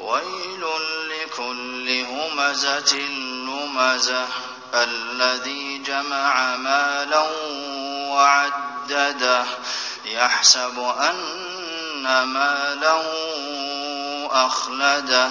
ويل لكل همزة نمزة الذي جمع مالا وعدده يحسب أن ماله أخلده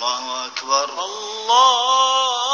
الله أكبر الله